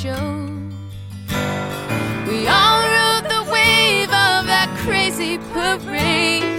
show. We all rode the wave of that crazy parade.